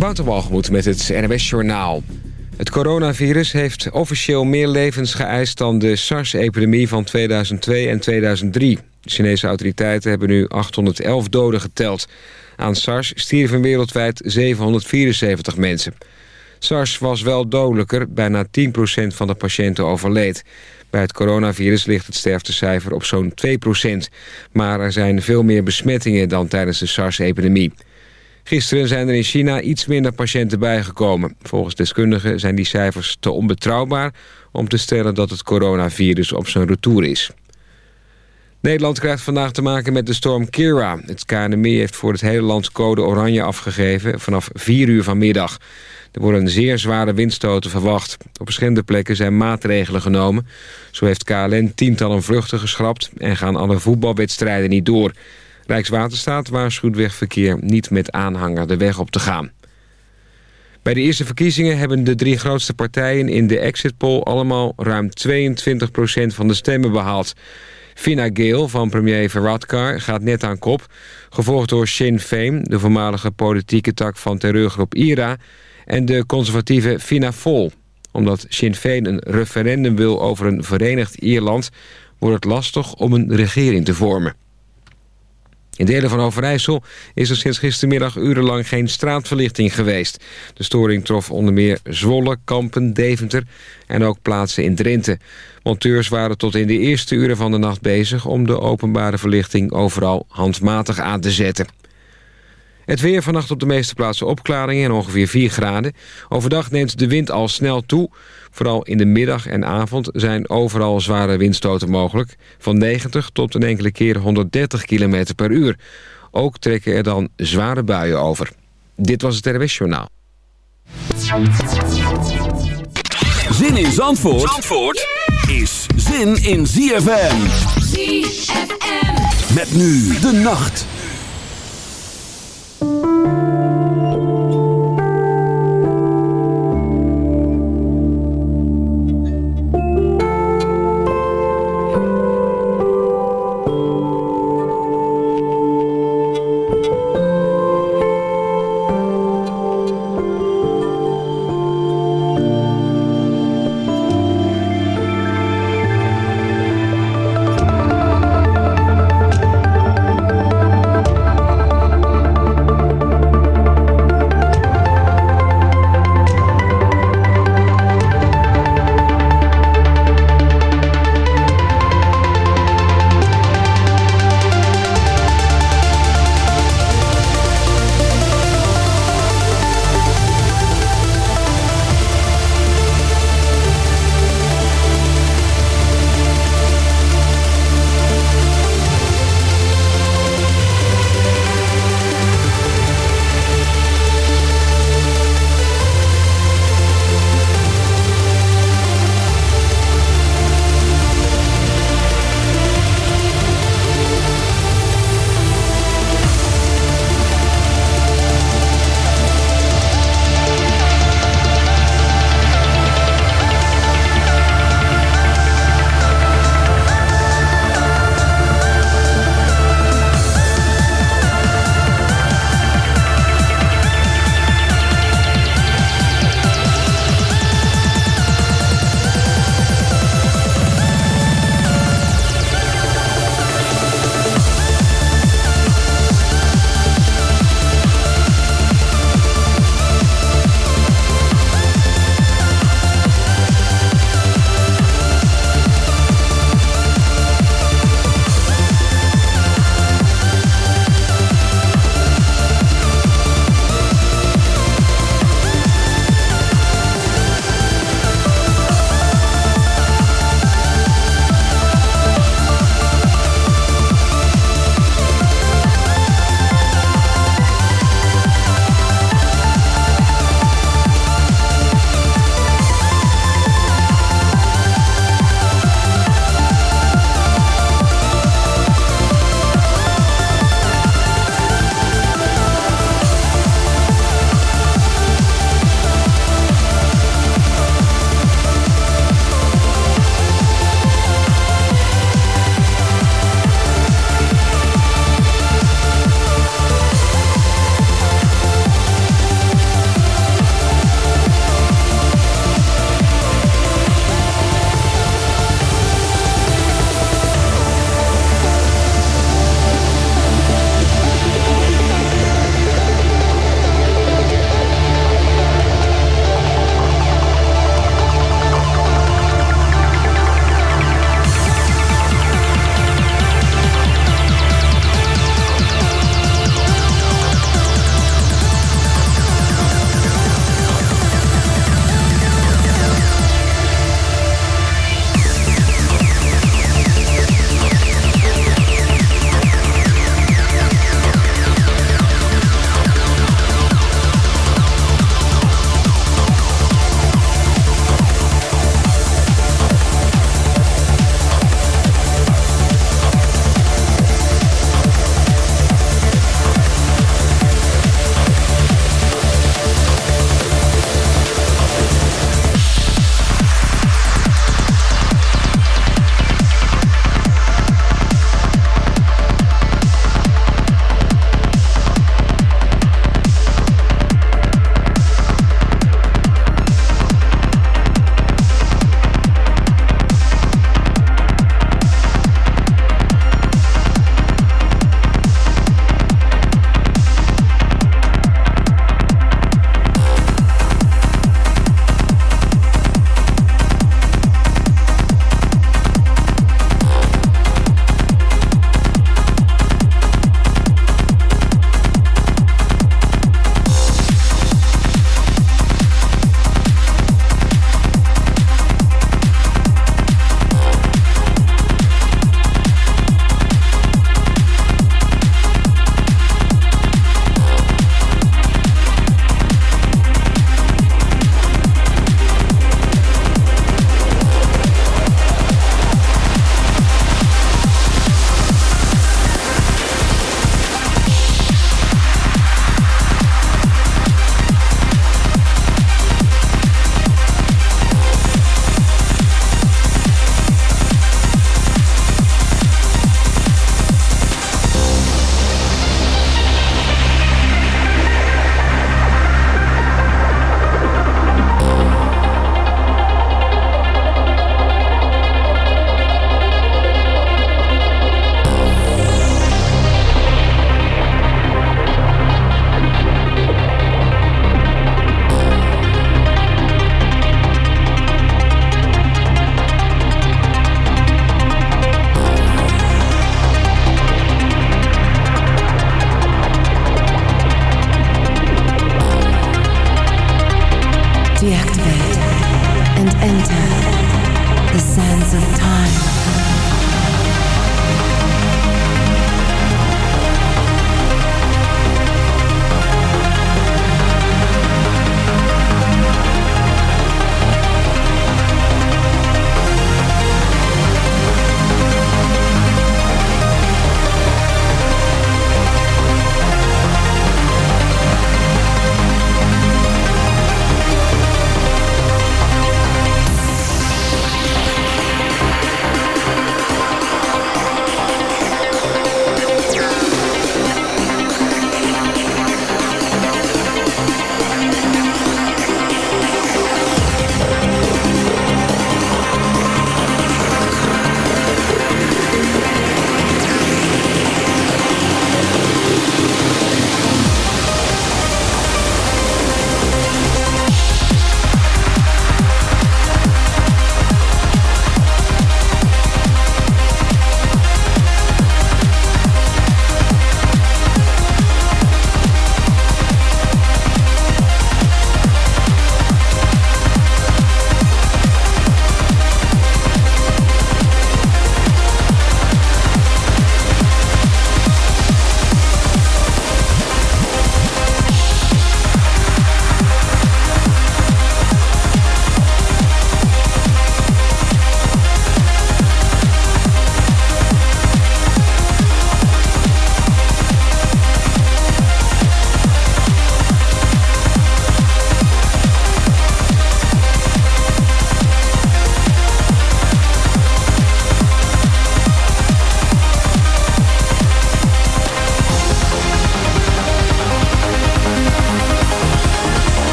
Wouter met het NWS Journaal. Het coronavirus heeft officieel meer levens geëist dan de SARS-epidemie van 2002 en 2003. De Chinese autoriteiten hebben nu 811 doden geteld. Aan SARS stierven wereldwijd 774 mensen. SARS was wel dodelijker, bijna 10% van de patiënten overleed. Bij het coronavirus ligt het sterftecijfer op zo'n 2%. Maar er zijn veel meer besmettingen dan tijdens de SARS-epidemie. Gisteren zijn er in China iets minder patiënten bijgekomen. Volgens deskundigen zijn die cijfers te onbetrouwbaar... om te stellen dat het coronavirus op zijn retour is. Nederland krijgt vandaag te maken met de storm Kira. Het KNMI heeft voor het hele land code oranje afgegeven... vanaf 4 uur vanmiddag. Er worden zeer zware windstoten verwacht. Op verschillende plekken zijn maatregelen genomen. Zo heeft KLN tientallen vluchten geschrapt... en gaan alle voetbalwedstrijden niet door... Rijkswaterstaat waarschuwt wegverkeer niet met aanhanger de weg op te gaan. Bij de eerste verkiezingen hebben de drie grootste partijen in de exit poll allemaal ruim 22% van de stemmen behaald. Fina Gale van premier Varadkar gaat net aan kop, gevolgd door Sinn Féin, de voormalige politieke tak van terreurgroep IRA, en de conservatieve Fina Fol. Omdat Sinn Féin een referendum wil over een verenigd Ierland, wordt het lastig om een regering te vormen. In delen van Overijssel is er sinds gistermiddag urenlang geen straatverlichting geweest. De storing trof onder meer Zwolle, Kampen, Deventer en ook plaatsen in Drenthe. Monteurs waren tot in de eerste uren van de nacht bezig... om de openbare verlichting overal handmatig aan te zetten. Het weer vannacht op de meeste plaatsen opklaringen en ongeveer 4 graden. Overdag neemt de wind al snel toe. Vooral in de middag en avond zijn overal zware windstoten mogelijk. Van 90 tot een enkele keer 130 km per uur. Ook trekken er dan zware buien over. Dit was het RWS Journaal. Zin in Zandvoort, Zandvoort is zin in ZFM. ZFM. Met nu de nacht. Música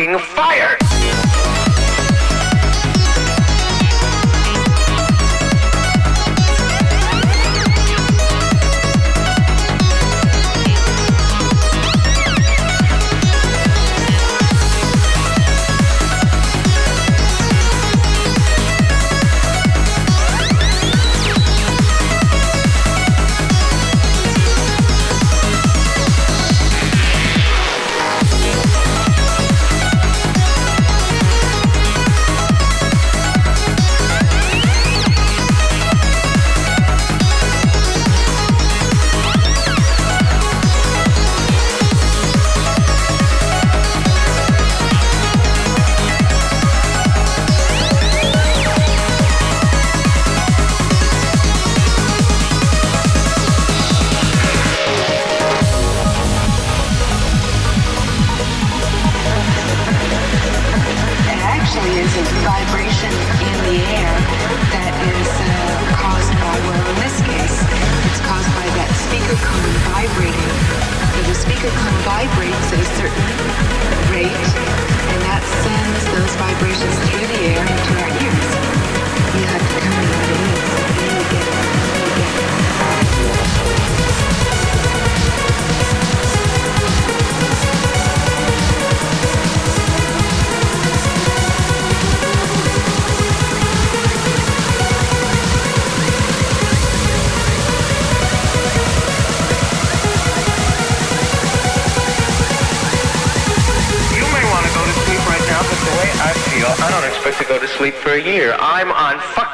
looking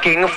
looking